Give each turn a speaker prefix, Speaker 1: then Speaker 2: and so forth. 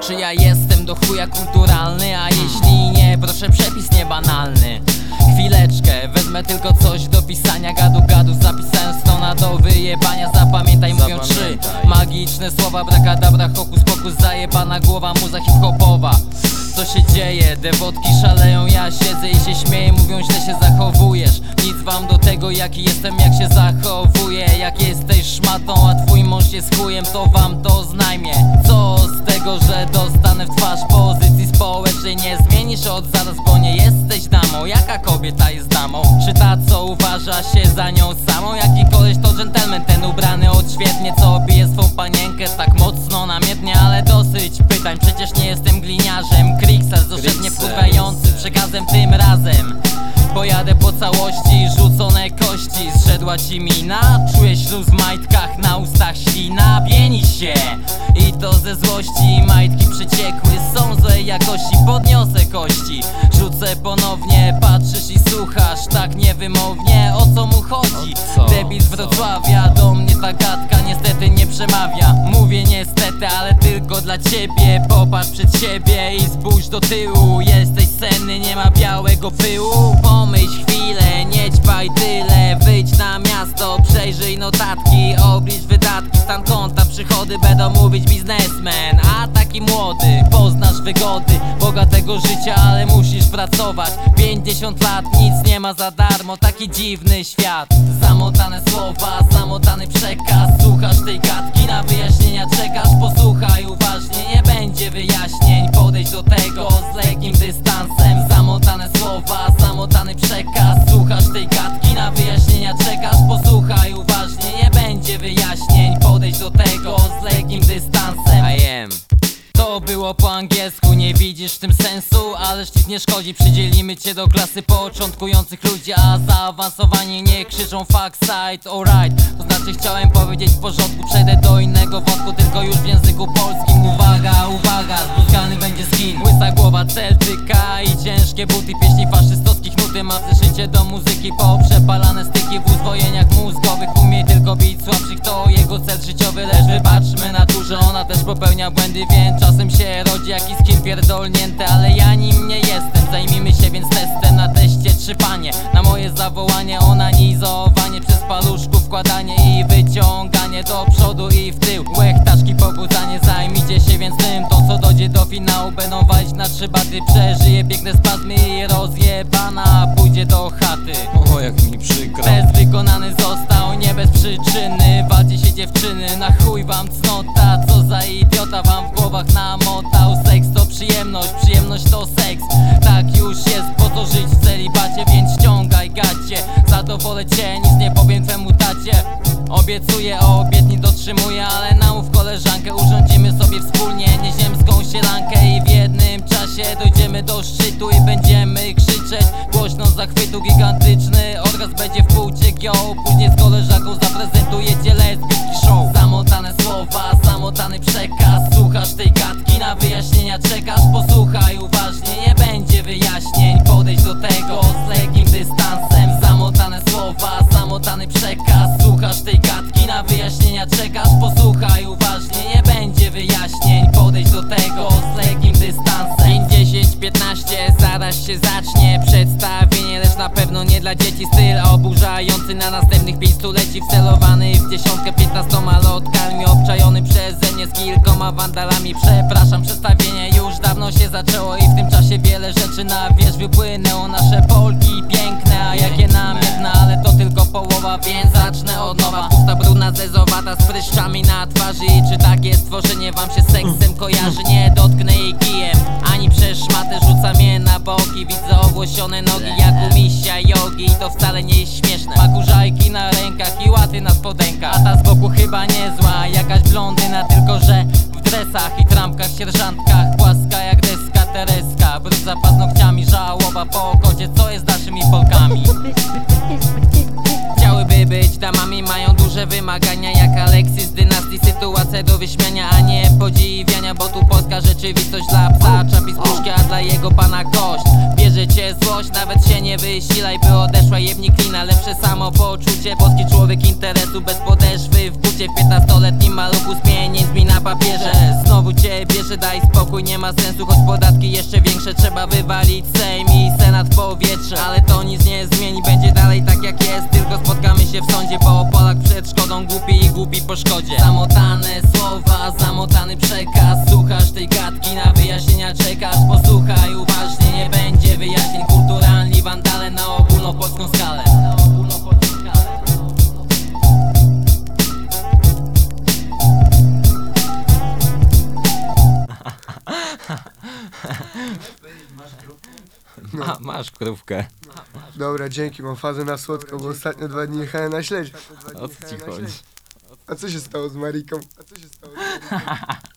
Speaker 1: Czy ja jestem do chuja kulturalny? A jeśli nie, proszę przepis niebanalny. Chwileczkę, wezmę tylko coś do pisania. Gadu gadu, zapisałem strona do wyjebania. Zapamiętaj, mówią trzy. Magiczne słowa, brakadabra, hokus pokus Zajebana głowa, muza hip-hopowa. Co się dzieje? Dewotki szaleją, ja siedzę i się śmieję. Mówią, źle się zachowujesz. Nic wam do tego, jaki jestem, jak się zachowuję Jak jesteś szmatą, a twój mąż jest chujem To wam to znajmie Co z tego, że dostanę w twarz pozycji społecznej Nie zmienisz od zaraz, bo nie jesteś damą Jaka kobieta jest damą? Czy ta, co uważa się za nią samą? Jaki koleś to dżentelmen, ten ubrany odświetnie Co bije swą panienkę tak mocno namiętnie Ale dosyć pytań, przecież nie jestem gliniarzem Kriksel,
Speaker 2: Kriksel.
Speaker 1: wpływający Przekazem tym razem Pojadę po całości, rzucone kości Zszedła ci mina? Czuję śluz w majtkach, na ustach ślina. Pieni się. I to ze złości. Majtki przeciekły, są złej jakości. Podniosę kości, rzucę ponownie. Patrzysz i słuchasz, tak niewymownie. O co mu chodzi?
Speaker 2: Co?
Speaker 1: Debil z Wrocławia Do mnie ta gadka niestety nie przemawia. Mówię niestety, ale tylko dla ciebie. Popatrz przed siebie i spójrz do tyłu. Jesteś senny, nie ma białego pyłu. Pomyśl chwilę, nie ćpaj tyle. Wyjdź na miasto, przejrzyj notatki Oblicz wydatki, stan konta, przychody Będą mówić biznesmen, a taki młody Poznasz wygody bogatego życia, ale musisz pracować. 50 lat, nic nie ma za darmo. Taki dziwny świat. Zamotane słowa, zamotany przekaz. Słuchasz tej gadki, na wyjaśnienia czekasz. Posłuchaj uważnie, nie będzie wyjaśnień. Podejdź do tego z lekkim było po angielsku, nie widzisz w tym sensu Ależ nic nie szkodzi, przydzielimy cię do klasy początkujących ludzi A zaawansowani nie krzyczą fuck side, alright To znaczy chciałem powiedzieć w porządku, przejdę do innego wątku Tylko już w języku polskim. Uwaga, uwaga, zbluzgany będzie skin. Łysa głowa Celtyka i ciężkie buty. Pieśni faszystowskich nuty, ma życie do muzyki. Poprzepalane styki w uzwojeniach mózgowych. Umie tylko bić słabszych, to jego cel życiowy. Lecz wybaczmy naturze, ona też popełnia błędy Więc czasem się rodzi jakiś skin pierdolnięty. Ale ja nim nie jestem, zajmijmy się więc testem Na teście trzy panie, na moje zawołanie Onanizowanie przez paluszku wkładanie i wyciąganie Do przodu i w tył, łechtaszki pobudzanie Zajmijcie się więc tym, to co dojdzie do finału Będą walić na trzy baty, przeżyje piękne spazmy I rozjebana pójdzie do chaty.
Speaker 2: O, jak mi przykro.
Speaker 1: Test wykonany został nie bez przyczyny. Walcie się dziewczyny, na chuj wam cnota. Co za idiota wam w głowach namotał. To przyjemność, przyjemność to seks. Tak już jest, po to żyć w celibacie Więc ściągaj gacie, zadowolę cię Nic nie powiem twemu tacie. Obiecuję, obietni dotrzymuję Ale namów koleżankę, urządzimy sobie wspólnie. Nieziemską sielankę i w jednym czasie Dojdziemy do szczytu i będziemy krzyczeć. Głośno zachwytu gigantyczny Orgazm będzie w płcie gio Później z koleżanką zaprezentujecie lesbijski show. Zamotane słowa, zamotany przekaz wyjaśnienia czekasz 12 zacznie przedstawienie Lecz na pewno nie dla dzieci. Styl oburzający na następnych pięć stuleci Wcelowany w dziesiątkę piętnastoma lotkami Obczajony przeze mnie z kilkoma wandalami. Przepraszam, przedstawienie już dawno się zaczęło I w tym czasie wiele rzeczy na wierzch wypłynęło. Nasze Polki piękne, a jakie namiętne Ale to tylko połowa, więc zacznę od nowa. Pusta brudna zezowa z pryszczami na twarzy czy takie stworzenie wam się z seksem kojarzy? Nie dotknę jej kijem, ani przez szmatę Rzuca mnie na boki, widzę owłosione nogi Jak u jogi i to wcale nie jest śmieszne. Ma kurzajki na rękach i łaty na spodenkach. A ta z boku chyba niezła, jakaś blondyna Tylko że w dresach i trampkach, sierżantkach. Płaska jak deska tereska Brudza paznokciami, żałoba po kocie Co jest naszymi Polkami? Być damami, mają duże wymagania Jak Alexis z dynastii Sytuacja do wyśmiania, a nie podziwiania Bo tu polska rzeczywistość dla psa Czapi z puszki, a dla jego pana kość. Bierze cię złość, nawet się nie wysilaj By odeszła jebnik klina, lepsze samopoczucie Polski człowiek interesu bez podeszwy W bucie w 15-letnim maluchu z pieniędzmi na papierze. Znowu cię bierze, daj spokój, nie ma sensu Choć podatki jeszcze większe trzeba wywalić Sejm i senat w powietrze. Ale to nic nie zmieni, będzie w sądzie, bo Polak przed szkodą Głupi i głupi po szkodzie. Zamotane słowa, zamotany przekaz. Słuchasz tej gadki, na wyjaśnienia czekasz. Posłuchaj uważnie, nie będzie wyjaśnień. Kulturalni wandale na ogólnopolską skalę. Ogólnopolską skalę Ma, masz krówkę.
Speaker 2: Dobra, dzięki, mam fazę na słodko, bo ostatnio dwa dni jechałem na śledź.
Speaker 1: O co ci chodzi?
Speaker 2: A co się stało z Mariką? A co się stało z Mariką?